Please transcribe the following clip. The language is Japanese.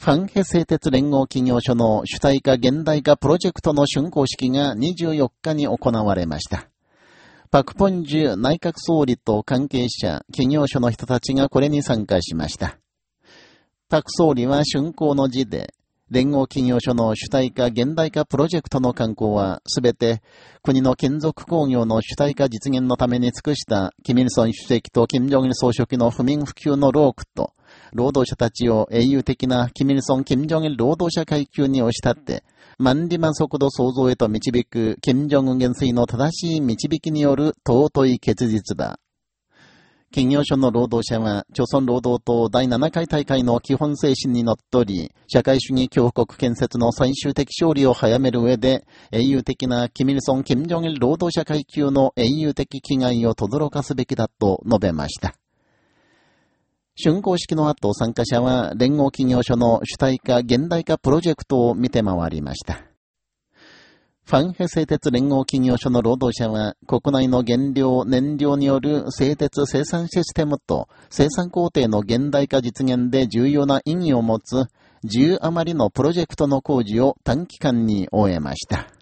ファンヘ製鉄連合企業所の主体化現代化プロジェクトの竣工式が24日に行われました。パクポンジュ内閣総理と関係者、企業所の人たちがこれに参加しました。パク総理は竣工の字で、連合企業所の主体化現代化プロジェクトの観光は、すべて国の金属工業の主体化実現のために尽くした、キミルソン主席と金正日総書記の不眠不休の労苦と、労働者たちを英雄的なキミルソン・キム・ジョンイル労働者階級に押し立って、万里万速度創造へと導く、金正恩元帥の正しい導きによる尊い結実だ。企業所の労働者は、朝鮮労働党第7回大会の基本精神にのっとり、社会主義強国建設の最終的勝利を早める上で、英雄的なキミルソン・キム・ジョンイル労働者階級の英雄的気概を轟かすべきだと述べました。竣工式の後、参加者は連合企業所の主体化現代化プロジェクトを見て回りました。ファンヘ製鉄連合企業所の労働者は、国内の原料、燃料による製鉄生産システムと生産工程の現代化実現で重要な意義を持つ10余りのプロジェクトの工事を短期間に終えました。